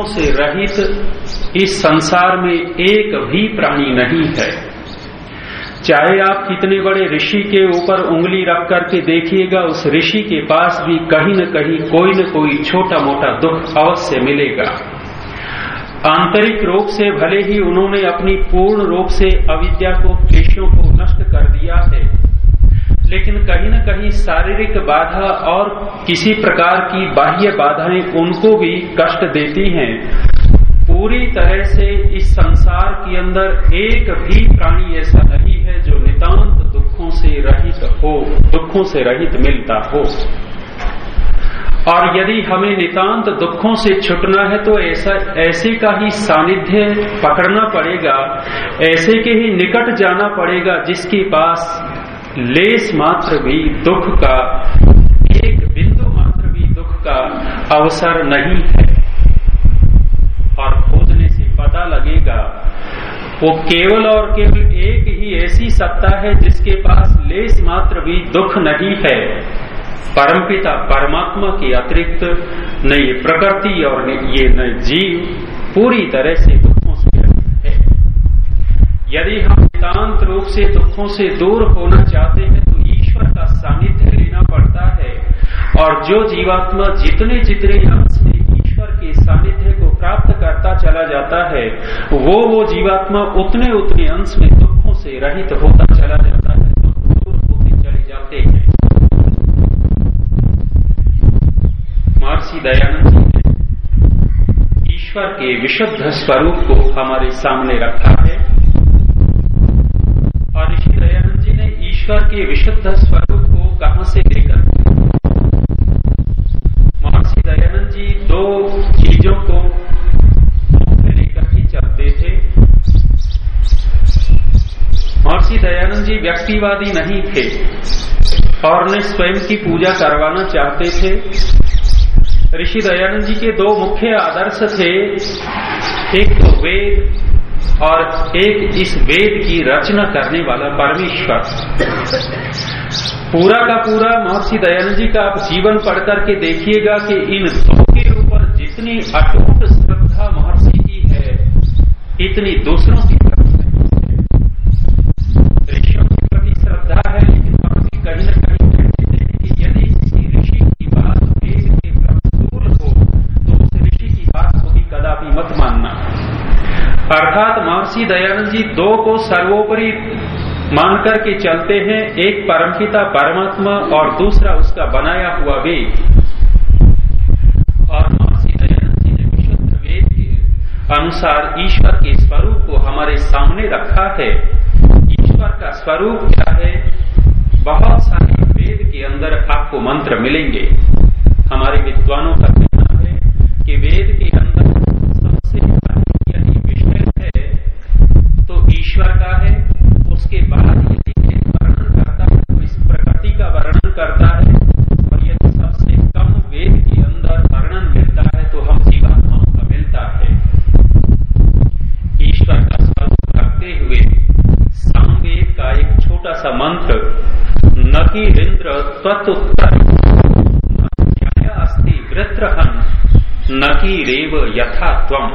दुखों से रहित इस संसार में एक भी प्राणी नहीं है। चाहे आप कितने बड़े ऋषि के ऊपर उंगली रख करके देखिएगा, उस ऋषि के पास भी कहीं न कहीं कोई न कोई छोटा मोटा दुख अवश्य मिलेगा। आंतरिक रूप से भले ही उन्होंने अपनी पूर्ण रूप से अविद्या को, केशों को नष्ट कर दिया है लेकिन कहीं ना कहीं शारीरिक बाधा और किसी प्रकार की बाह्य बाधाएँ उनको भी कष्ट देती हैं। पूरी तरह से इस संसार के अंदर एक भी प्राणी ऐसा नहीं है जो नितांत दुखों से रहित हो, दुखों से रहित मिलता हो। और यदि हमें नितांत दुखों से छुटना है तो ऐसा, ऐसे का ही सानिध्य पकड़ना पड़ेगा, ऐसे के ही निकट जाना पड़ेगा जिसके पास लेस मात्र भी दुख का, एक बिंदु मात्र भी दुख का अवसर नहीं है। और खोजने से पता लगेगा, वो केवल और केवल एक ही ऐसी सत्ता है जिसके पास लेस मात्र भी दुख नहीं है। परमपिता परमात्मा के अतिरिक्त न ये प्रकृति और ये न जीव पूरी तरह से दुखों से है। यदि हम रूप से दुखों से दूर होना चाहते हैं तो ईश्वर का सानिध्य लेना पड़ता है। और जो जीवात्मा जितने जितने अंश में ईश्वर के सानिध्य को प्राप्त करता चला जाता है, वो वो जीवात्मा उतने उतने अंश में दुखों से रहित होता चला जाता है तो दूर होते चले जाते हैं। महर्षि दयानंद जी ने ईश्वर के विशुद्ध स्वरूप को हमारे सामने रखा है और ऋषि दयानंद जी ने ईश्वर के विशुद्ध स्वरूप को कहाँ से लेकर? महर्षि दयानंद जी दो चीज़ों को लेकर ही चलते थे। महर्षि दयानंद जी व्यक्तिवादी नहीं थे और ने स्वयं की पूजा करवाना चाहते थे। ऋषि दयानंद जी के दो मुख्य आदर्श थे। एक तो वेद और एक इस वेद की रचना करने वाला परमेश्वर। पूरा का पूरा महर्षि दयानंद जी का आप जीवन पढ़ करके देखिएगा कि इन दो के ऊपर जितनी अटूट श्रद्धा महर्षि की है, इतनी दूसरों की ऋषियों के प्रति श्रद्धा है लेकिन महर्षि कहीं न कहीं कहते हैं कि यदि किसी ऋषि की बात वेद के प्रतिकूल हो तो उस ऋषि की बात को भी कदापि मत मानना अर्थात महर्षि दयानंद जी दो को सर्वोपरि मान करके चलते हैं, एक परमपिता परमात्मा और दूसरा उसका बनाया हुआ वेद। और महर्षि दयानंद जी ने विशुद्ध वेद के अनुसार ईश्वर के स्वरूप को हमारे सामने रखा है। ईश्वर का स्वरूप क्या है? बहुत सारे वेद के अंदर आपको मंत्र मिलेंगे। हमारे विद्वानों का कहना है कि वेद के अंदर सबसे अधिक यदि विषय है तो ईश्वर का है उसके बाद यदि वर्णन करता है तो इस प्रकृति का वर्णन करता है और यदि सबसे कम वेद के अंदर वर्णन मिलता है तो हम जीवात्माओं का मिलता है ईश्वर का स्वरूप रखते हुए सामवेद का एक छोटा सा मंत्र न कि इंद्र त्वत्तर अस्थि वृत्रहन न रेव यथा त्वम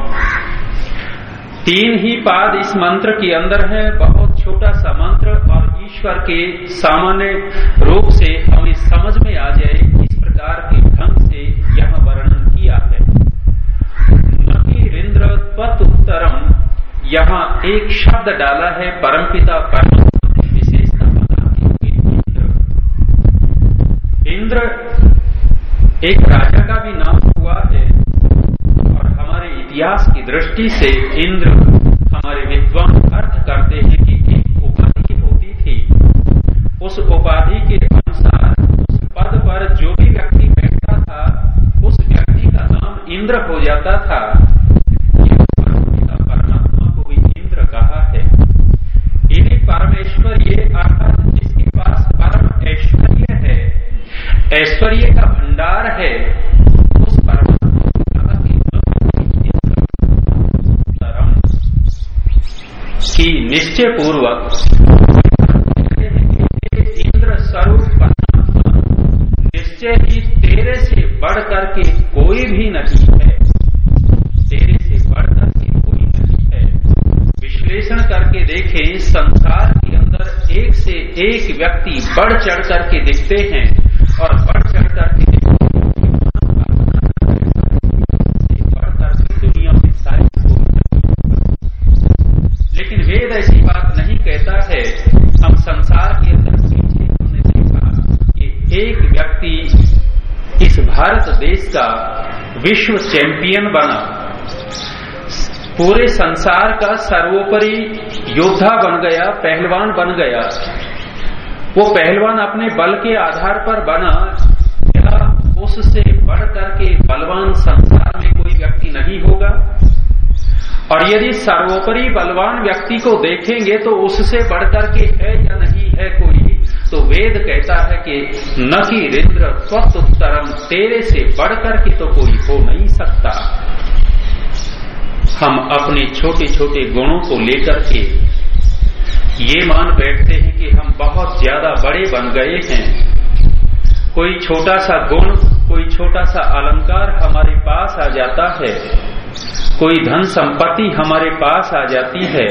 तीन ही पाद इस मंत्र के अंदर है, बहुत छोटा सा मंत्र, और ईश्वर के सामान्य रूप से हमें समझ में आ जाए इस प्रकार के ढंग से यह वर्णन किया है। नकीरेंद्र त्वत उत्तरम यहाँ एक शब्द डाला है, परमपिता परमात्मा की विशेषता बताते हुए इंद्र एक राजा का भी नाम हुआ है और हमारे इतिहास की दृष्टि से इंद्र हमारे विद्वान अर्थ करते हैं कि एक उपाधि होती थी। उस उपाधि के अनुसार उस पद पर जो भी व्यक्ति बैठता था, उस व्यक्ति का नाम इंद्र हो जाता था। ऐश्वर्य का भंडार है, उस परमात्मा की निश्चय पूर्वक इंद्र स्वरूप निश्चय ही तेरे से बढ़ करके कोई भी नहीं है। तेरे से बढ़ करके कोई नहीं है। विश्लेषण करके देखें, संसार के अंदर एक से एक व्यक्ति बढ़ चढ़ करके दिखते हैं। और बढ़ चढ़ में सारी वेद ऐसी बात नहीं कहता है, हम संसार के पीछे हमने देखा कि एक व्यक्ति इस भारत देश का विश्व चैंपियन बना। पूरे संसार का सर्वोपरि योद्धा बन गया, पहलवान बन गया। वो पहलवान अपने बल के आधार पर बना, या उससे बढ़कर के बलवान संसार में कोई व्यक्ति नहीं होगा? और यदि सर्वोपरि बलवान व्यक्ति को देखेंगे तो उससे बढ़कर के है या नहीं है कोई? तो वेद कहता है कि न कि रिंद्र उत्तरम तेरे से बढ़कर के तो कोई हो नहीं सकता। हम अपने छोटे छोटे गुणों को लेकर के ये मान बैठते हैं कि हम बहुत ज़्यादा बड़े बन गए हैं। कोई छोटा सा गुण, कोई छोटा सा अलंकार हमारे पास आ जाता है। कोई धन संपत्ति हमारे पास आ जाती है।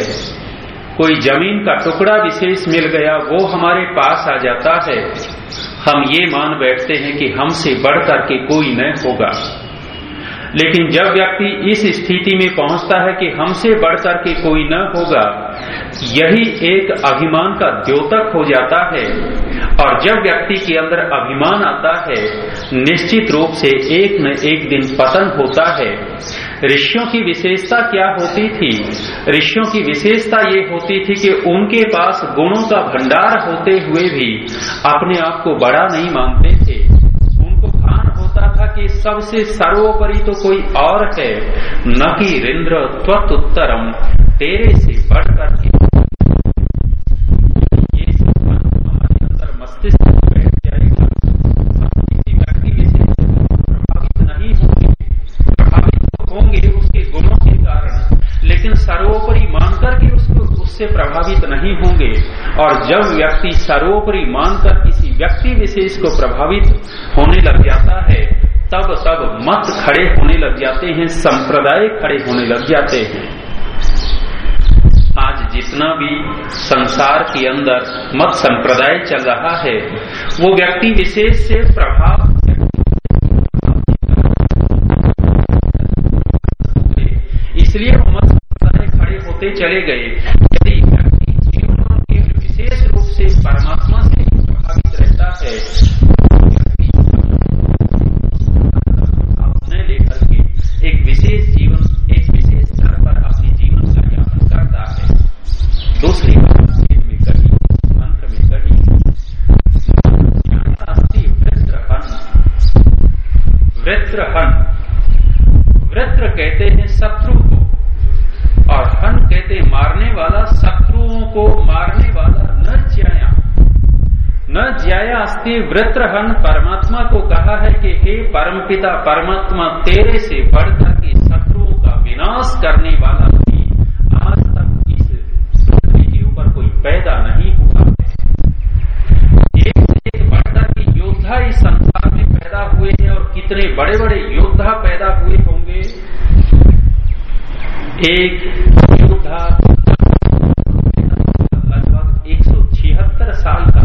कोई ज़मीन का टुकड़ा विशेष मिल गया, वो हमारे पास आ जाता है। हम ये मान बैठते हैं कि हमसे बढ़कर के कोई न होगा। लेकिन जब व्यक्ति इस स्थिति में पहुँचता है कि हमसे बढ़कर के कोई न होगा यही एक अभिमान का द्योतक हो जाता है और जब व्यक्ति के अंदर अभिमान आता है, निश्चित रूप से एक न एक दिन पतन होता है। ऋषियों की विशेषता क्या होती थी? ऋषियों की विशेषता ये होती थी कि उनके पास गुणों का भंडार होते हुए भी अपने आप को बड़ा नहीं मानते थे। उनको होता था कि सबसे सर्वोपरि तो कोई और है, न कि रिंद्र त्वत तेरे से। नहीं होंगे। और जब व्यक्ति सर्वोपरि मानकर किसी व्यक्ति विशेष को प्रभावित होने लग जाता है, तब तब मत खड़े होने लग जाते हैं, संप्रदाय खड़े होने लग जाते हैं। आज जितना भी संसार के अंदर मत संप्रदाय चल रहा है, वो व्यक्ति विशेष से प्रभाव इसलिए मत संप्रदाय खड़े होते चले गए। वृत्रहन वृत्र कहते हैं शत्रु को। और हन कहते हैं मारने वाला शत्रुओं को मारने वाला न ज्याया। न ज्याया अस्थि वृत्रहन परमात्मा को कहा है कि हे परमपिता, परमात्मा, तेरे से बढ़कर के शत्रुओं का विनाश करने वाला भी आज तक इस पृथ्वी के ऊपर कोई पैदा नहीं हुआ एक से एक बढ़कर के योद्धा इस संसार में पैदा हुए कितने बड़े बड़े योद्धा पैदा हुए होंगे। एक योद्धा लगभग एक सौ छिहत्तर साल का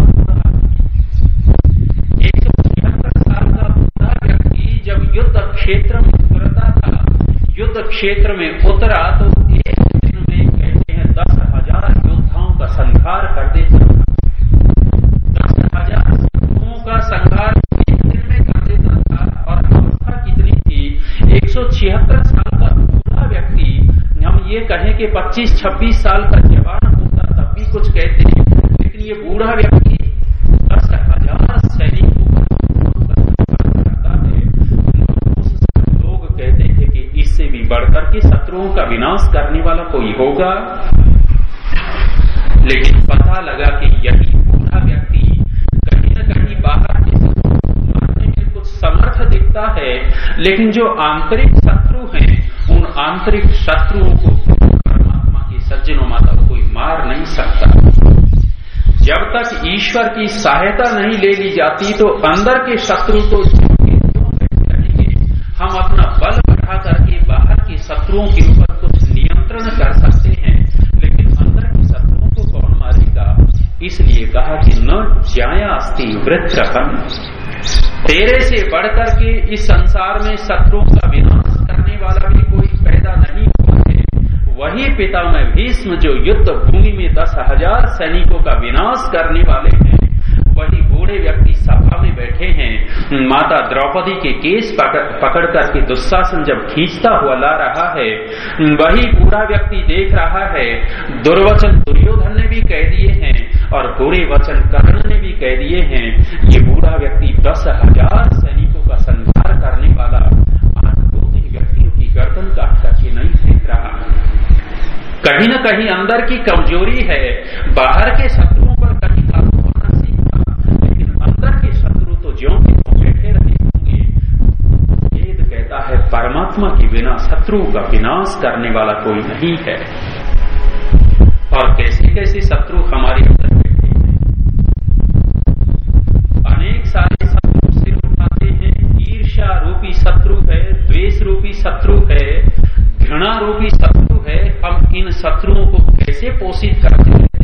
एक सौ छिहत्तर साल का बूढ़ा व्यक्ति जब युद्ध क्षेत्र में उतरता था, युद्ध क्षेत्र में उतरा तो एक दिन में कहते हैं दस हज़ार योद्धाओं का संहार कर देता था दस हज़ार शत्रुओं का संहार एक दिन में कर देता था और अवस्था कितनी थी एक सौ छिहत्तर साल का बूढ़ा व्यक्ति हम ये कहें कि 25-26 साल का जवान होता तब भी कुछ कहते हैं। लेकिन ये बूढ़ा व्यक्ति दस हज़ार सैनिकों लोग कहते थे कि इससे भी बढ़कर के शत्रुओं का विनाश करने वाला कोई होगा? लेकिन पता लगा कि यही बूढ़ा व्यक्ति कहीं न कहीं बाहर के मारने में कुछ समर्थ दिखता है। लेकिन जो आंतरिक शत्रु हैं आंतरिक शत्रुओं को परमात्मा की सज्जनों माता को कोई मार नहीं सकता। जब तक ईश्वर की सहायता नहीं ले ली जाती तो अंदर के शत्रु तो हम अपना बल बढ़ा करके बाहर के शत्रुओं के ऊपर कुछ नियंत्रण कर सकते हैं, लेकिन अंदर के शत्रुओं को कौन मारेगा? इसलिए कहा कि न जाया अस्थि वृत्त तेरे से बढ़कर के इस संसार में शत्रुओं का विनाश वाला भी कोई पैदा नहीं हुआ वही पिता में भीष्म जो युद्ध भूमि में दस हज़ार सैनिकों का विनाश करने वाले हैं वही बूढ़े व्यक्ति सभा में बैठे हैं। माता द्रौपदी के केस पकड़, पकड़ करके दुशासन जब खींचता हुआ ला रहा है वही बूढ़ा व्यक्ति देख रहा है दुर्वचन दुर्योधन ने भी कह दिए हैं और बुरे वचन कर्ण ने भी कह दिए हैं ये बूढ़ा व्यक्ति दस हज़ार सैनिकों का संहार करने वाला गर्दन काट करके नहीं फेंक रहा। कहीं ना कहीं अंदर की कमज़ोरी है। बाहर के शत्रुओं पर कहीं काबू पाना सीखा। लेकिन अंदर के शत्रु तो ज्यो के तो बैठे रहे होंगे। वेद कहता है, परमात्मा के बिना शत्रु का विनाश करने वाला कोई नहीं है। और कैसे कैसे शत्रु हमारे अंदर बैठे हैं अनेक सारे शत्रु सिर उठाते हैं ईर्षा रूपी शत्रु है द्वेष रूपी शत्रु है, घृणा रूपी शत्रु है, हम इन शत्रुओं को कैसे पोषित करते रहते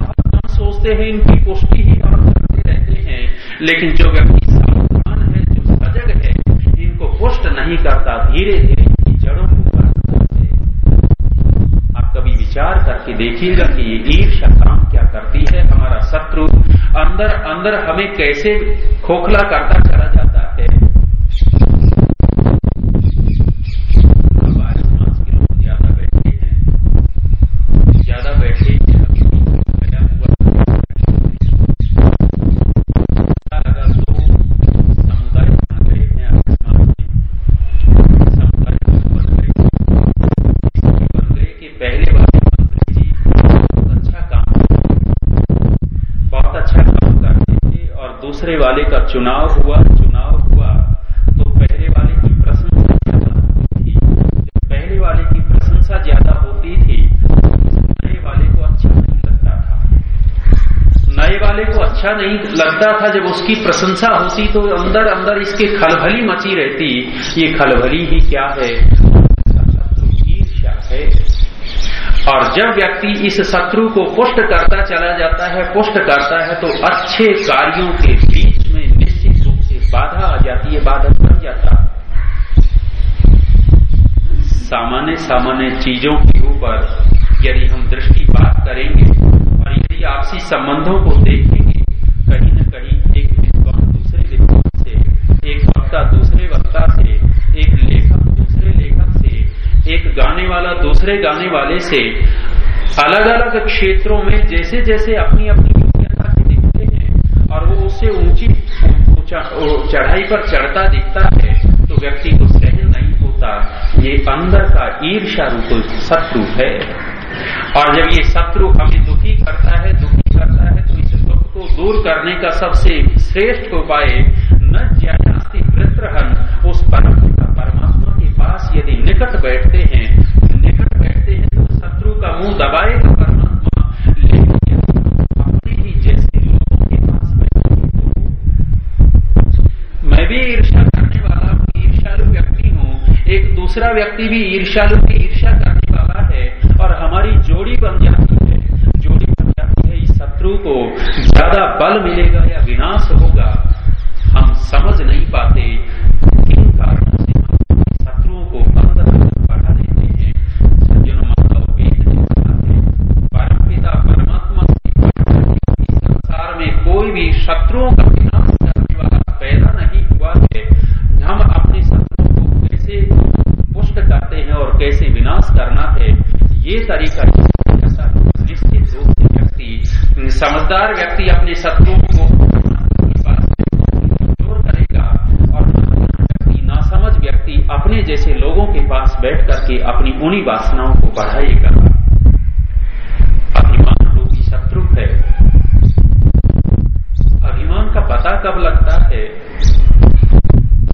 हम सोचते हैं, इनकी पुष्टि ही हम करते रहते हैं, लेकिन जो व्यक्ति सावधान है, जो सजग है, इनको पुष्ट नहीं करता, धीरे धीरे जड़ों को आप कभी विचार करके देखिएगा कि ये ईर्षा काम क्या करती है, हमारा शत्रु अंदर अंदर हमें कैसे खोखला करता चला जाता है ज़्यादा बैठे हैं ज़्यादा बैठे गया हुआ लगा दो समुदाय बन गए हैं आसमान में समुदाय बन गए बन गए कि पहले वाले मंत्री जी बहुत अच्छा काम बहुत अच्छा काम करते थे और दूसरे वाले का चुनाव हुआ चुनाव हुआ तो पहले वाले की प्रशंसा ज़्यादा होती थी। पहले वाले की प्रशंसा ज़्यादा होती थी तो नए वाले को अच्छा नहीं लगता था। नए वाले को अच्छा नहीं लगता था, जब उसकी प्रशंसा होती तो अंदर अंदर इसके खलभली मची रहती, ये खलभली ही क्या है है? और जब व्यक्ति इस शत्रु को पुष्ट करता चला जाता है, पुष्ट करता है तो अच्छे कार्यों के बाधा आ जाती है बाधक बन जाता सामान्य सामान्य चीज़ों के ऊपर यदि हम दृष्टिपात करेंगे और यदि आपसी संबंधों को देखेंगे, कहीं न कहीं एक विद्वान दूसरे विद्वान से, एक वक्ता दूसरे वक्ता से, एक लेखक दूसरे लेखक से, एक गाने वाला दूसरे गाने वाले से अलग अलग क्षेत्रों में जैसे जैसे अपनी अपनी चढ़ाई पर चढ़ता दिखता है तो व्यक्ति को सहन नहीं होता। ये अंदर का ईर्षा रूप, शत्रु है। और जब ये शत्रु हमें दुखी करता है, दुखी करता है तो इस दुख को दूर करने का सबसे श्रेष्ठ उपाय दूसरा व्यक्ति भी ईर्षालु की ईर्षा करने वाला है और हमारी जोड़ी बन जाती है। जोड़ी बन जाती है इस शत्रु को। ज़्यादा बल मिलेगा या विनाश होगा, हम समझ नहीं पाते किन कारणों से हम शत्रुओं को अंदर अंदर बढ़ा देते हैं सज्जन माता वेद है परम पिता परमात्मा इस संसार में कोई भी शत्रुओं का विनाश करने वाला पैदा नहीं हुआ है हम अपने शत्रुओं को कैसे पुष्ट करते हैं और कैसे विनाश करना है ये तरीका निश्चित रूप से व्यक्ति समझदार व्यक्ति अपने शत्रुओं को ज़ोर करेगा और व्यक्ति नासमझ व्यक्ति अपने जैसे लोगों के पास बैठ करके अपनी उन्हीं वासनाओं को बढ़ाएगा। अभिमान रूपी शत्रु है। अभिमान का पता कब लगता है?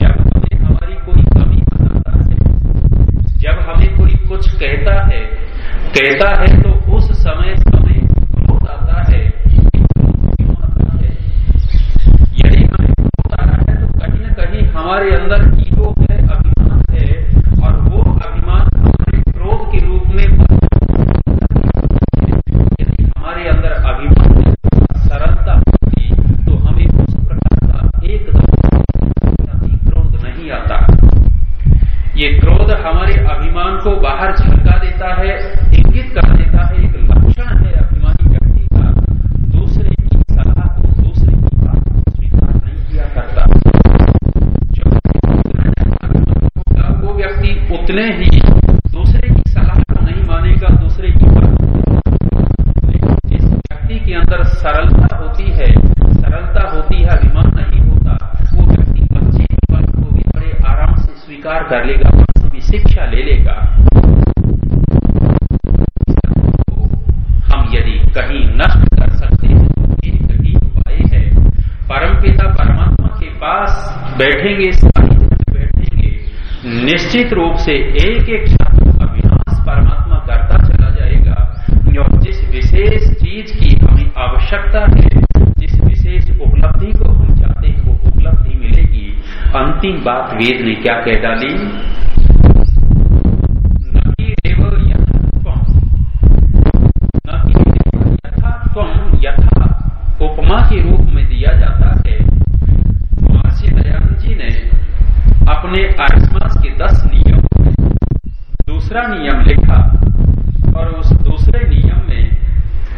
जब हमें हमारी कोई कमी बताता है, जब हमें कोई कुछ कहता है कहता है तो उस समय हमारे अभिमान को बाहर झलका देता है, इंगित कर देता है, एक लक्षण है अभिमानी व्यक्ति का। दूसरे की सलाह को दूसरे की बात को स्वीकार नहीं किया करता। जो होगा वो व्यक्ति उतने ही दूसरे की सलाह को नहीं मानेगा, दूसरे की बात लेकिन जिस व्यक्ति के अंदर सरलता होती है, सरलता होती है, अभिमान नहीं होता, वो व्यक्ति बड़े आराम स्वीकार कर लेगा। शिक्षा ले लेगा। हम यदि कहीं नष्ट कर सकते हैं तो एक ही उपाय है। परमपिता परमात्मा के पास बैठेंगे बैठेंगे। निश्चित रूप से एक एक शब्द का विनाश परमात्मा करता चला जाएगा। और जिस विशेष चीज़ की हमें आवश्यकता है, जिस विशेष उपलब्धि को हम चाहते हैं, वो उपलब्धि मिलेगी। अंतिम बात वेद ने क्या कह डाली न कि रेव यथात्वम न कि रेव यथात्वम यथा उपमा के रूप में दिया जाता है महर्षि दयानंद जी ने अपने आसमास के दस नियम में दूसरा नियम लिखा और उस दूसरे नियम में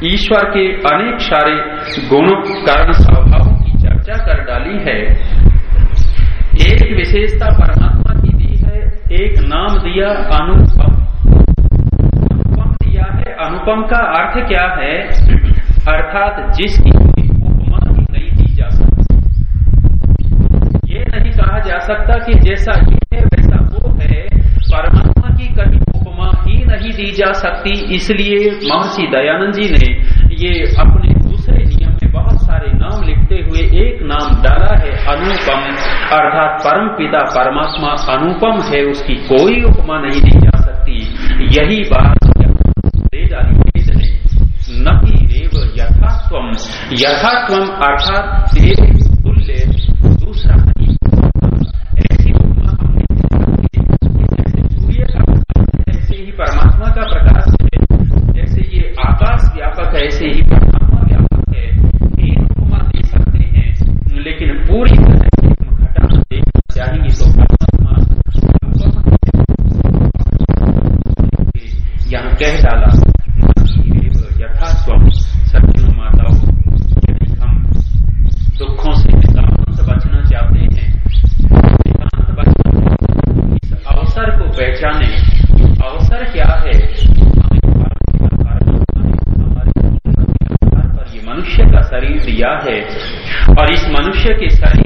ईश्वर के अनेक सारे गुणों, कारण, स्वभावों की चर्चा कर डाली है। एक विशेषता परमात्मा की दी है, एक नाम दिया अनुपम। अनुपम दिया है, अनुपम का अर्थ क्या है? अर्थात जिसकी उपमा ही नहीं दी जा सकती। ये नहीं कहा जा सकता कि जैसा ये है वैसा वो है परमात्मा की कभी उपमा ही नहीं दी जा सकती, इसलिए महर्षि दयानंद जी ने ये अपने दूसरे नियम में बहुत सारे नाम लिखते हुए एक नाम डाला है, अनुपम। अर्थात परम पिता परमात्मा अनुपम है, उसकी कोई उपमा नहीं दी जा सकती। यही बात दे ने न यथात्वम अर्थात कह डाला यथा माताओं यदि हम दुखों से नितांत बचना चाहते हैं नितांत बचना इस अवसर को पहचाने अवसर क्या है मनुष्य का शरीर दिया है और इस मनुष्य के शरीर